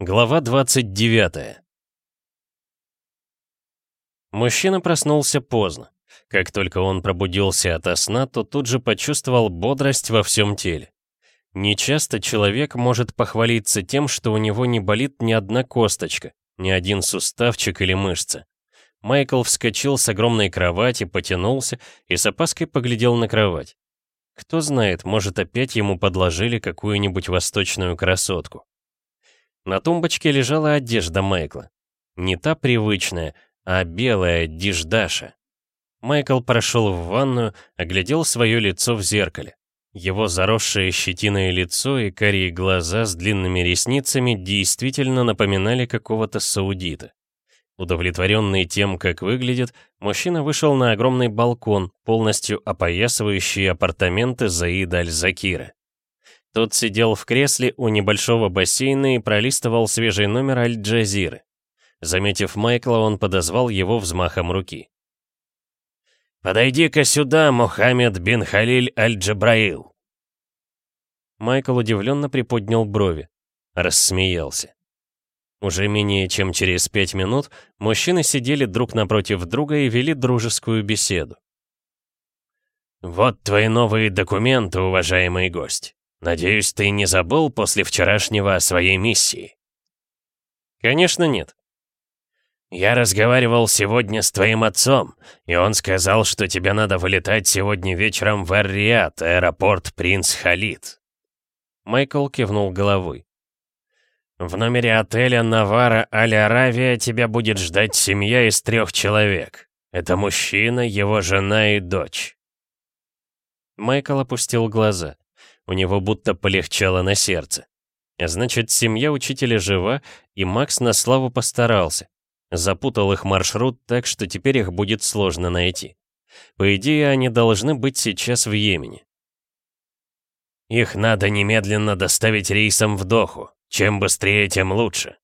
Глава 29 Мужчина проснулся поздно. Как только он пробудился ото сна, то тут же почувствовал бодрость во всем теле. Нечасто человек может похвалиться тем, что у него не болит ни одна косточка, ни один суставчик или мышца. Майкл вскочил с огромной кровати, потянулся и с опаской поглядел на кровать. Кто знает, может опять ему подложили какую-нибудь восточную красотку. На тумбочке лежала одежда Майкла. Не та привычная, а белая диждаша. Майкл прошел в ванную, оглядел свое лицо в зеркале. Его заросшее щетиное лицо и карие глаза с длинными ресницами действительно напоминали какого-то саудита. Удовлетворенный тем, как выглядит, мужчина вышел на огромный балкон, полностью опоясывающий апартаменты Заида Аль-Закира. Тот сидел в кресле у небольшого бассейна и пролистывал свежий номер Аль-Джазиры. Заметив Майкла, он подозвал его взмахом руки. «Подойди-ка сюда, Мухаммед бин Халиль Аль-Джабраил!» Майкл удивленно приподнял брови, рассмеялся. Уже менее чем через пять минут мужчины сидели друг напротив друга и вели дружескую беседу. «Вот твои новые документы, уважаемый гость. Надеюсь, ты не забыл после вчерашнего о своей миссии?» «Конечно нет». «Я разговаривал сегодня с твоим отцом, и он сказал, что тебе надо вылетать сегодня вечером в Эр-Риад, аэропорт Принц Халид». Майкл кивнул головой. В номере отеля Навара Аль-Аравия тебя будет ждать семья из трех человек. Это мужчина, его жена и дочь. Майкл опустил глаза. У него будто полегчало на сердце. Значит, семья учителя жива, и Макс на славу постарался. Запутал их маршрут так, что теперь их будет сложно найти. По идее, они должны быть сейчас в Йемене. Их надо немедленно доставить рейсом в Доху. Чем быстрее, тем лучше.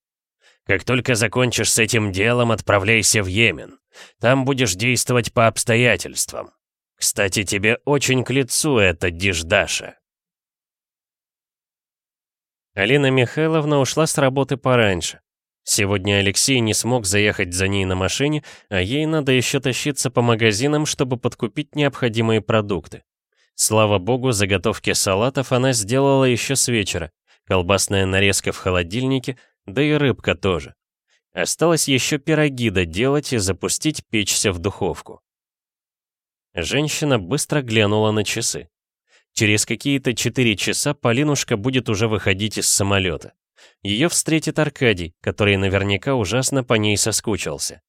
Как только закончишь с этим делом, отправляйся в Йемен. Там будешь действовать по обстоятельствам. Кстати, тебе очень к лицу эта диждаша. Алина Михайловна ушла с работы пораньше. Сегодня Алексей не смог заехать за ней на машине, а ей надо еще тащиться по магазинам, чтобы подкупить необходимые продукты. Слава богу, заготовки салатов она сделала еще с вечера, колбасная нарезка в холодильнике, да и рыбка тоже. Осталось еще пироги доделать и запустить печься в духовку. Женщина быстро глянула на часы. Через какие-то четыре часа Полинушка будет уже выходить из самолета. Ее встретит Аркадий, который наверняка ужасно по ней соскучился.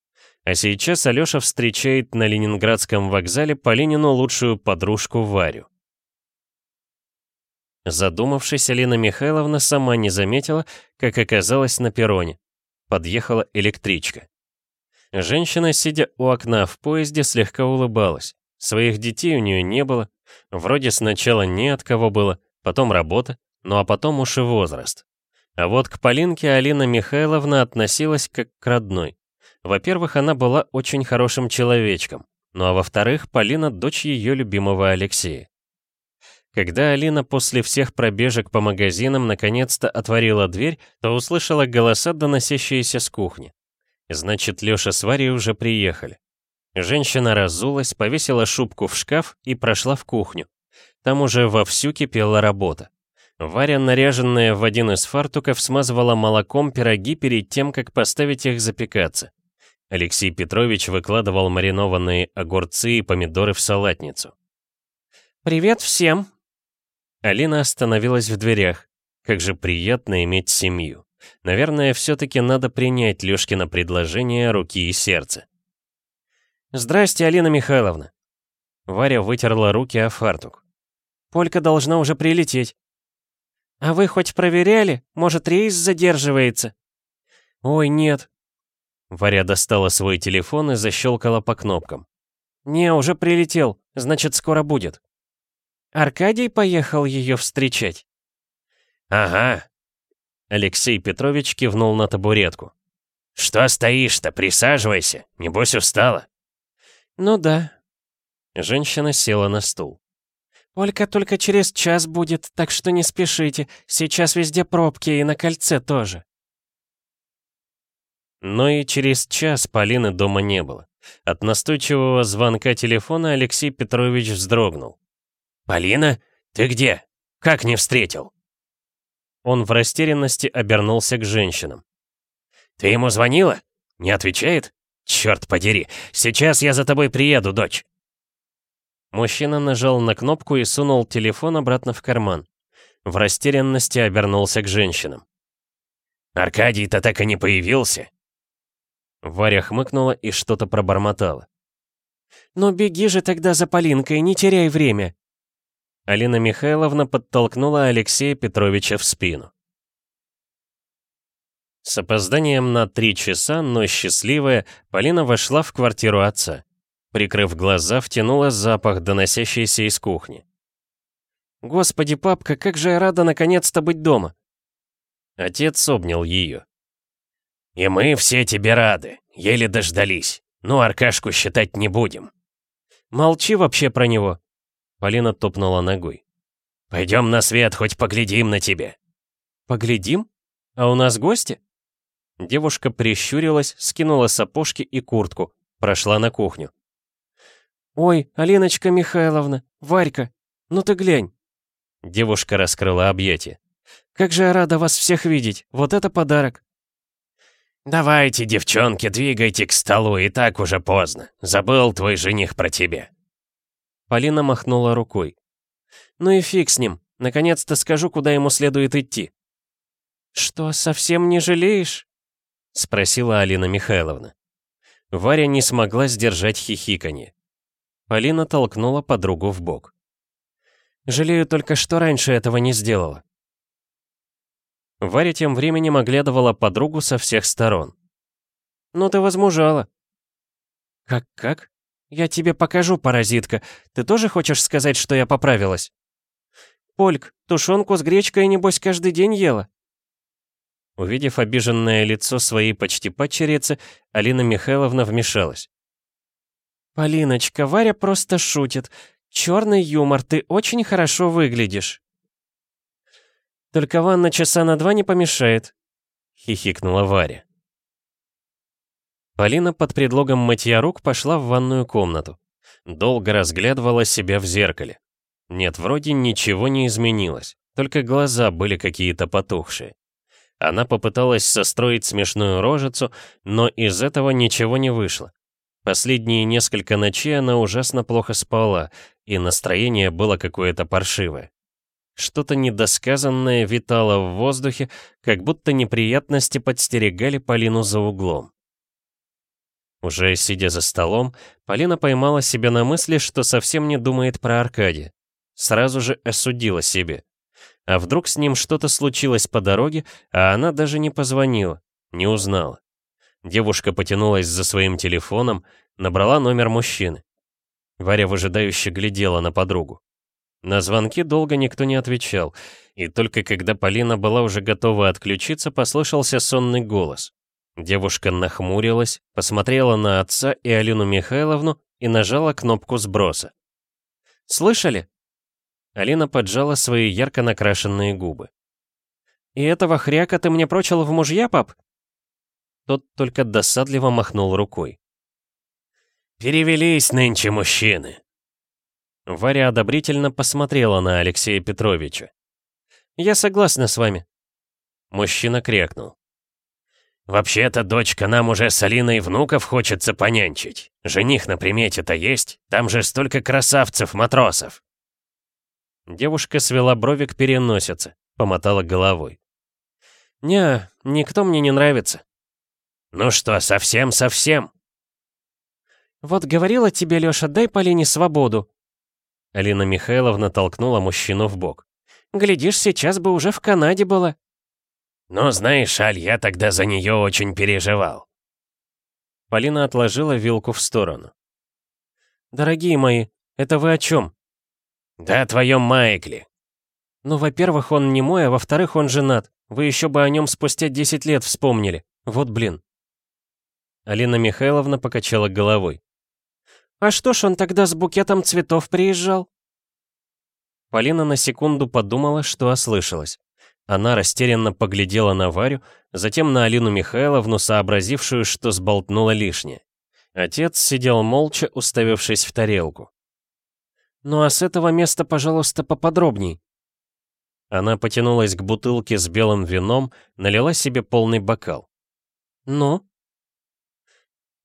А сейчас Алёша встречает на Ленинградском вокзале Полинину лучшую подружку Варю. Задумавшись, Алина Михайловна сама не заметила, как оказалась на перроне. Подъехала электричка. Женщина, сидя у окна в поезде, слегка улыбалась. Своих детей у нее не было. Вроде сначала не от кого было, потом работа, ну а потом уж и возраст. А вот к Полинке Алина Михайловна относилась как к родной. Во-первых, она была очень хорошим человечком. Ну а во-вторых, Полина — дочь ее любимого Алексея. Когда Алина после всех пробежек по магазинам наконец-то отворила дверь, то услышала голоса, доносящиеся с кухни. Значит, Лёша с Варей уже приехали. Женщина разулась, повесила шубку в шкаф и прошла в кухню. Там уже вовсю кипела работа. Варя, наряженная в один из фартуков, смазывала молоком пироги перед тем, как поставить их запекаться. Алексей Петрович выкладывал маринованные огурцы и помидоры в салатницу. «Привет всем!» Алина остановилась в дверях. Как же приятно иметь семью. Наверное, все-таки надо принять Лёшкино предложение руки и сердца. «Здрасте, Алина Михайловна!» Варя вытерла руки о фартук. «Полька должна уже прилететь». «А вы хоть проверяли? Может, рейс задерживается?» «Ой, нет». Варя достала свой телефон и защелкала по кнопкам. «Не, уже прилетел, значит, скоро будет». Аркадий поехал ее встречать?» «Ага». Алексей Петрович кивнул на табуретку. «Что стоишь-то? Присаживайся. Небось устала». «Ну да». Женщина села на стул. «Олька только через час будет, так что не спешите. Сейчас везде пробки и на кольце тоже». Но и через час Полины дома не было. От настойчивого звонка телефона Алексей Петрович вздрогнул. «Полина, ты где? Как не встретил?» Он в растерянности обернулся к женщинам. «Ты ему звонила? Не отвечает? Черт подери, сейчас я за тобой приеду, дочь!» Мужчина нажал на кнопку и сунул телефон обратно в карман. В растерянности обернулся к женщинам. «Аркадий-то так и не появился?» Варя хмыкнула и что-то пробормотала. «Ну беги же тогда за Полинкой, не теряй время!» Алина Михайловна подтолкнула Алексея Петровича в спину. С опозданием на три часа, но счастливая, Полина вошла в квартиру отца. Прикрыв глаза, втянула запах, доносящийся из кухни. «Господи, папка, как же я рада наконец-то быть дома!» Отец обнял ее. «И мы все тебе рады, еле дождались. Ну, Аркашку считать не будем». «Молчи вообще про него», Полина топнула ногой. «Пойдем на свет, хоть поглядим на тебя». «Поглядим? А у нас гости?» Девушка прищурилась, скинула сапожки и куртку, прошла на кухню. «Ой, Алиночка Михайловна, Варька, ну ты глянь!» Девушка раскрыла объятия. «Как же я рада вас всех видеть! Вот это подарок!» «Давайте, девчонки, двигайте к столу, и так уже поздно. Забыл твой жених про тебя». Полина махнула рукой. «Ну и фиг с ним. Наконец-то скажу, куда ему следует идти». «Что, совсем не жалеешь?» — спросила Алина Михайловна. Варя не смогла сдержать хихиканье. Полина толкнула подругу в бок. «Жалею только, что раньше этого не сделала». Варя тем временем оглядывала подругу со всех сторон. «Ну ты возмужала». «Как-как?» «Я тебе покажу, паразитка. Ты тоже хочешь сказать, что я поправилась?» «Польк, тушенку с гречкой, небось, каждый день ела?» Увидев обиженное лицо своей почти падчерицы, Алина Михайловна вмешалась. «Полиночка, Варя просто шутит. Черный юмор, ты очень хорошо выглядишь». «Только ванна часа на два не помешает», — хихикнула Варя. Полина под предлогом мытья рук пошла в ванную комнату. Долго разглядывала себя в зеркале. Нет, вроде ничего не изменилось, только глаза были какие-то потухшие. Она попыталась состроить смешную рожицу, но из этого ничего не вышло. Последние несколько ночей она ужасно плохо спала, и настроение было какое-то паршивое. Что-то недосказанное витало в воздухе, как будто неприятности подстерегали Полину за углом. Уже сидя за столом, Полина поймала себя на мысли, что совсем не думает про Аркадия. Сразу же осудила себе. А вдруг с ним что-то случилось по дороге, а она даже не позвонила, не узнала. Девушка потянулась за своим телефоном, набрала номер мужчины. Варя выжидающе глядела на подругу. На звонки долго никто не отвечал, и только когда Полина была уже готова отключиться, послышался сонный голос. Девушка нахмурилась, посмотрела на отца и Алину Михайловну и нажала кнопку сброса. «Слышали?» Алина поджала свои ярко накрашенные губы. «И этого хряка ты мне прочил в мужья, пап?» Тот только досадливо махнул рукой. «Перевелись нынче мужчины!» Варя одобрительно посмотрела на Алексея Петровича. «Я согласна с вами». Мужчина крякнул. «Вообще-то, дочка, нам уже с Алиной внуков хочется понянчить. Жених на примете-то есть, там же столько красавцев-матросов». Девушка свела брови к переносице, помотала головой. «Не, никто мне не нравится». «Ну что, совсем-совсем?» «Вот говорила тебе, Лёша, дай Полине свободу». Алина Михайловна толкнула мужчину в бок. «Глядишь, сейчас бы уже в Канаде была». «Ну, знаешь, Аль, я тогда за нее очень переживал». Полина отложила вилку в сторону. «Дорогие мои, это вы о чем?» «Да о твоем Майкле». «Ну, во-первых, он не мой, а во-вторых, он женат. Вы еще бы о нем спустя 10 лет вспомнили. Вот блин». Алина Михайловна покачала головой. «А что ж он тогда с букетом цветов приезжал?» Полина на секунду подумала, что ослышалась. Она растерянно поглядела на Варю, затем на Алину Михайловну, сообразившую, что сболтнула лишнее. Отец сидел молча, уставившись в тарелку. «Ну а с этого места, пожалуйста, поподробней». Она потянулась к бутылке с белым вином, налила себе полный бокал. «Ну?»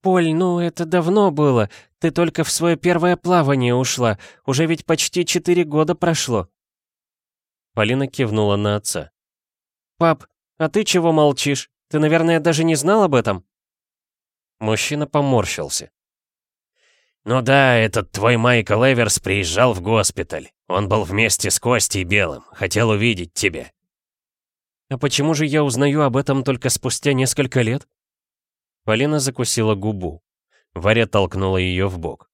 «Поль, ну это давно было. Ты только в свое первое плавание ушла. Уже ведь почти четыре года прошло». Полина кивнула на отца. «Пап, а ты чего молчишь? Ты, наверное, даже не знал об этом?» Мужчина поморщился. «Ну да, этот твой Майкл Эверс приезжал в госпиталь. Он был вместе с Костей Белым, хотел увидеть тебя». «А почему же я узнаю об этом только спустя несколько лет?» Полина закусила губу. Варя толкнула ее в бок.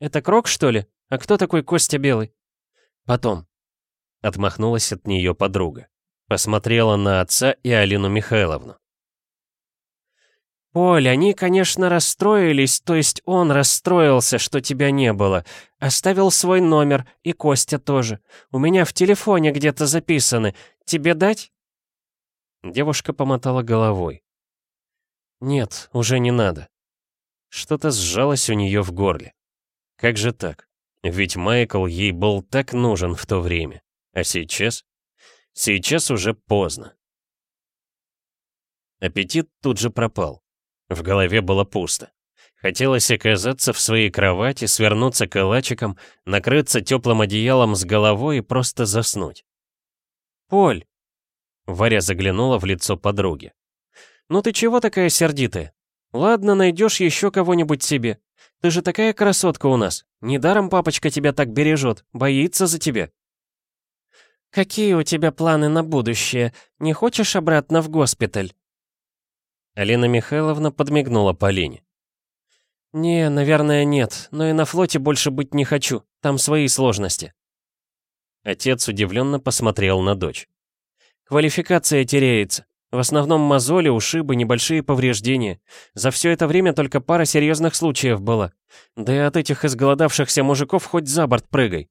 «Это Крок, что ли? А кто такой Костя Белый?» «Потом». Отмахнулась от нее подруга. Посмотрела на отца и Алину Михайловну. «Поль, они, конечно, расстроились, то есть он расстроился, что тебя не было. Оставил свой номер, и Костя тоже. У меня в телефоне где-то записаны. Тебе дать?» Девушка помотала головой. «Нет, уже не надо». Что-то сжалось у нее в горле. Как же так? Ведь Майкл ей был так нужен в то время. А сейчас? Сейчас уже поздно. Аппетит тут же пропал. В голове было пусто. Хотелось оказаться в своей кровати, свернуться калачиком, накрыться теплым одеялом с головой и просто заснуть. «Поль!» Варя заглянула в лицо подруги. «Ну ты чего такая сердитая? Ладно, найдешь еще кого-нибудь себе. Ты же такая красотка у нас. Недаром папочка тебя так бережет, боится за тебя». «Какие у тебя планы на будущее? Не хочешь обратно в госпиталь?» Алина Михайловна подмигнула Полине. «Не, наверное, нет, но и на флоте больше быть не хочу, там свои сложности». Отец удивленно посмотрел на дочь. «Квалификация теряется. В основном мозоли, ушибы, небольшие повреждения. За все это время только пара серьезных случаев было. Да и от этих изголодавшихся мужиков хоть за борт прыгай».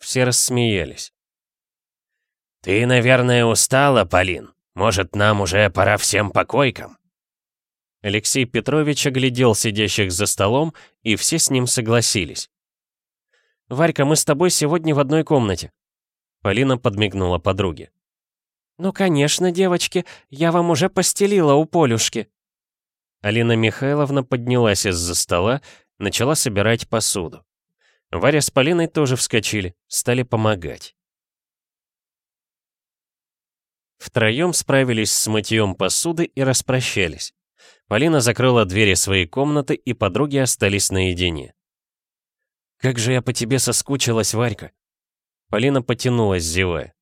Все рассмеялись. «Ты, наверное, устала, Полин. Может, нам уже пора всем по койкам?» Алексей Петрович оглядел сидящих за столом, и все с ним согласились. «Варька, мы с тобой сегодня в одной комнате». Полина подмигнула подруге. «Ну, конечно, девочки, я вам уже постелила у Полюшки». Алина Михайловна поднялась из-за стола, начала собирать посуду. Варя с Полиной тоже вскочили, стали помогать. Втроем справились с мытьем посуды и распрощались. Полина закрыла двери своей комнаты, и подруги остались наедине. «Как же я по тебе соскучилась, Варька!» Полина потянулась, зевая.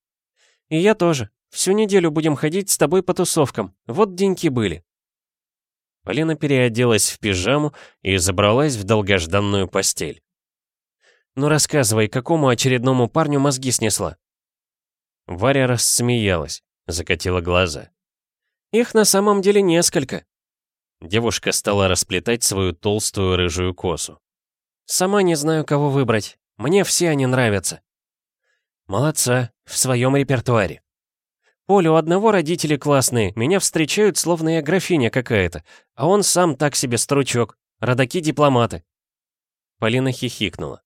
«И я тоже. Всю неделю будем ходить с тобой по тусовкам. Вот деньки были». Полина переоделась в пижаму и забралась в долгожданную постель. «Ну рассказывай, какому очередному парню мозги снесла?» Варя рассмеялась закатила глаза. «Их на самом деле несколько». Девушка стала расплетать свою толстую рыжую косу. «Сама не знаю, кого выбрать. Мне все они нравятся». «Молодца, в своем репертуаре». «Поле, у одного родители классные, меня встречают, словно я графиня какая-то, а он сам так себе стручок, родаки-дипломаты». Полина хихикнула.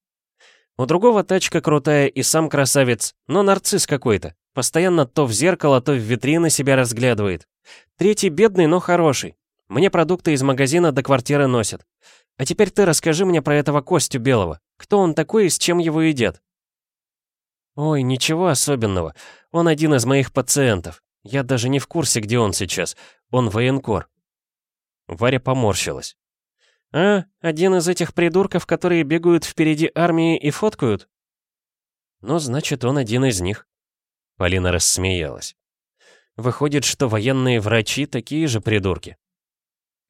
«У другого тачка крутая и сам красавец, но нарцисс какой-то. Постоянно то в зеркало, то в витрины себя разглядывает. Третий бедный, но хороший. Мне продукты из магазина до квартиры носят. А теперь ты расскажи мне про этого Костю Белого. Кто он такой и с чем его едят?» «Ой, ничего особенного. Он один из моих пациентов. Я даже не в курсе, где он сейчас. Он военкор». Варя поморщилась. «А, один из этих придурков, которые бегают впереди армии и фоткают?» «Ну, значит, он один из них». Полина рассмеялась. Выходит, что военные врачи такие же придурки.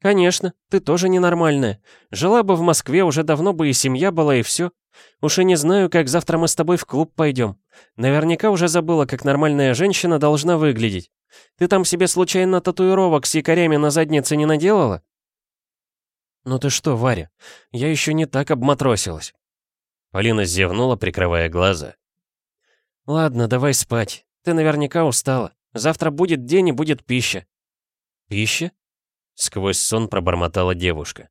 Конечно, ты тоже ненормальная. Жила бы в Москве, уже давно бы и семья была, и все. Уж и не знаю, как завтра мы с тобой в клуб пойдем. Наверняка уже забыла, как нормальная женщина должна выглядеть. Ты там себе случайно татуировок с якорями на заднице не наделала? Ну ты что, Варя, я еще не так обматросилась. Полина зевнула, прикрывая глаза. «Ладно, давай спать. Ты наверняка устала. Завтра будет день и будет пища». «Пища?» — сквозь сон пробормотала девушка.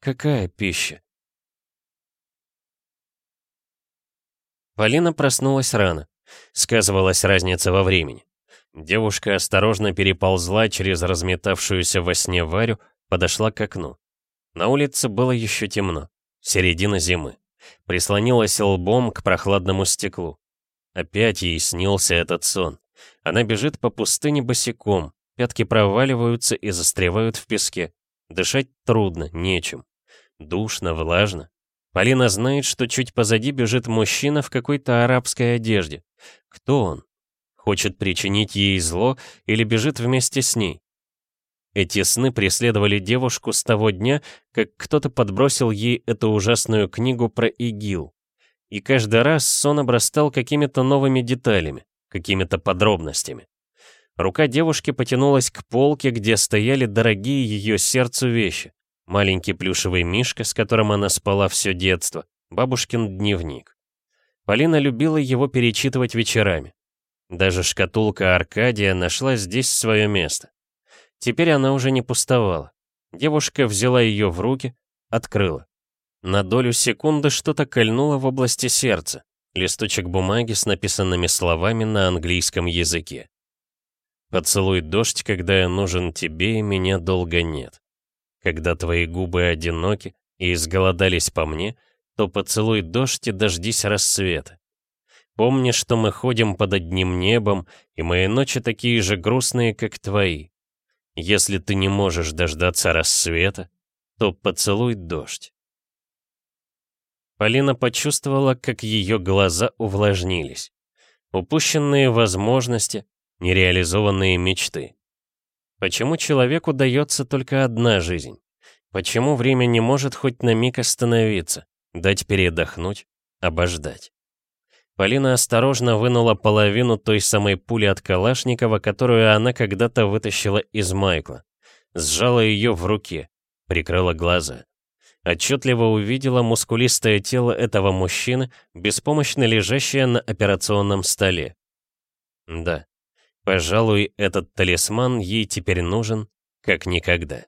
«Какая пища?» Полина проснулась рано. Сказывалась разница во времени. Девушка осторожно переползла через разметавшуюся во сне Варю, подошла к окну. На улице было еще темно. Середина зимы. Прислонилась лбом к прохладному стеклу. Опять ей снился этот сон. Она бежит по пустыне босиком, пятки проваливаются и застревают в песке. Дышать трудно, нечем. Душно, влажно. Полина знает, что чуть позади бежит мужчина в какой-то арабской одежде. Кто он? Хочет причинить ей зло или бежит вместе с ней? Эти сны преследовали девушку с того дня, как кто-то подбросил ей эту ужасную книгу про ИГИЛ. И каждый раз сон обрастал какими-то новыми деталями, какими-то подробностями. Рука девушки потянулась к полке, где стояли дорогие ее сердцу вещи. Маленький плюшевый мишка, с которым она спала все детство, бабушкин дневник. Полина любила его перечитывать вечерами. Даже шкатулка Аркадия нашла здесь свое место. Теперь она уже не пустовала. Девушка взяла ее в руки, открыла. На долю секунды что-то кольнуло в области сердца. Листочек бумаги с написанными словами на английском языке. «Поцелуй дождь, когда я нужен тебе, и меня долго нет. Когда твои губы одиноки и изголодались по мне, то поцелуй дождь и дождись рассвета. Помни, что мы ходим под одним небом, и мои ночи такие же грустные, как твои. Если ты не можешь дождаться рассвета, то поцелуй дождь. Полина почувствовала, как ее глаза увлажнились. Упущенные возможности, нереализованные мечты. Почему человеку дается только одна жизнь? Почему время не может хоть на миг остановиться, дать передохнуть, обождать? Полина осторожно вынула половину той самой пули от Калашникова, которую она когда-то вытащила из Майкла. Сжала ее в руке, прикрыла глаза. Отчетливо увидела мускулистое тело этого мужчины, беспомощно лежащее на операционном столе. Да, пожалуй, этот талисман ей теперь нужен как никогда.